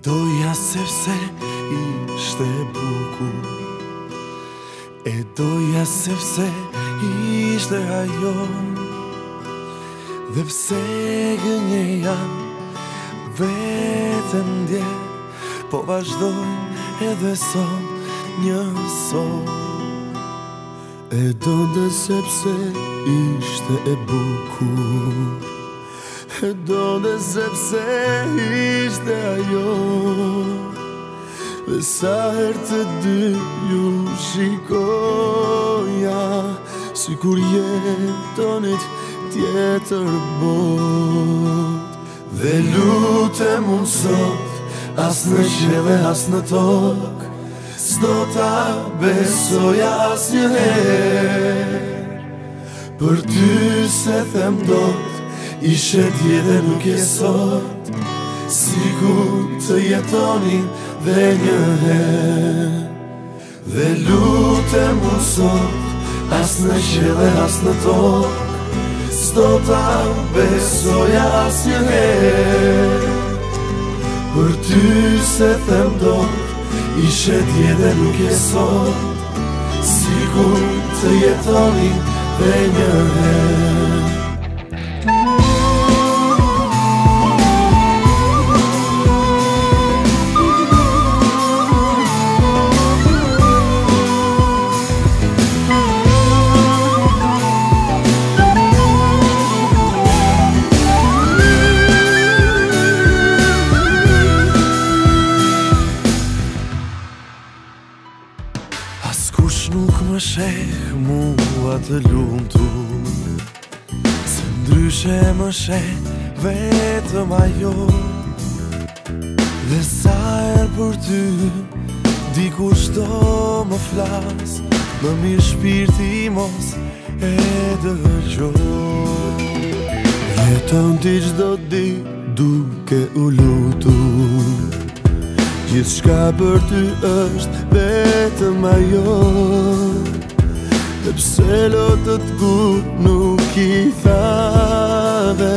doja se vse ishte buku E doja se vse ishte ajo Dhe pse gënjeja vetën dje Po vazhdoj edhe son një son E do dhe sepse ishte e bukur do dhe sepse ishte ajo Dhe sa her të dy ju shikoja Si kur jetonit tjetër bot Dhe lute mund sot As në qeve, as në tok Sdo ta besoja as një her Për ty se them dot Ishe tje dhe nuk e sot Si ku të jetonin dhe një her Dhe lute mu sot As në qe dhe as në tok Sdo ta besoja as një her Për ty se them do Ishe tje dhe nuk e sot Si ku të jetonin dhe një her nuk më shek mua të lumtur Se ndryshe më shek vetëm ajo Dhe sa erë për ty Dikur shto më flas Më mirë shpirti mos e gjo Jetëm ti qdo di duke u lutu Gjithë shka për ty është vetëm ajo Dëpse të ku nuk i thave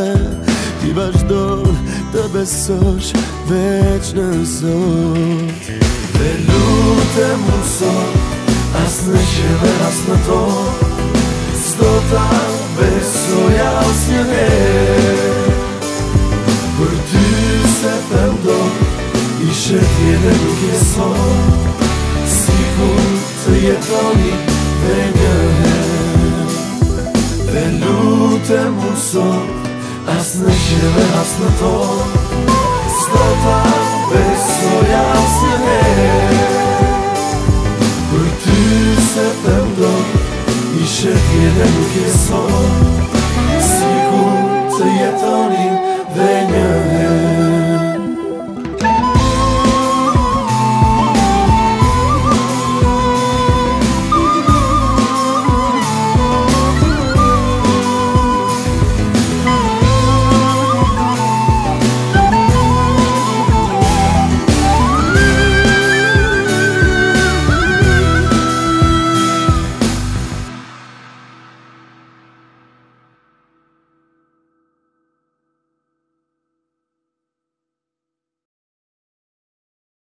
Ti vazhdo të besosh veç në zot Dhe lutë e mësot Asë në qeve, asë në tonë Shë tjene nuk e sot Si ku të jetoni dhe njëhe Dhe lute mu sot As në qëve, as në tot Sdo ta besoj as në me Kuj ty se të mdo I shë tjene nuk e sot Si ku të jetoni dhe njëhe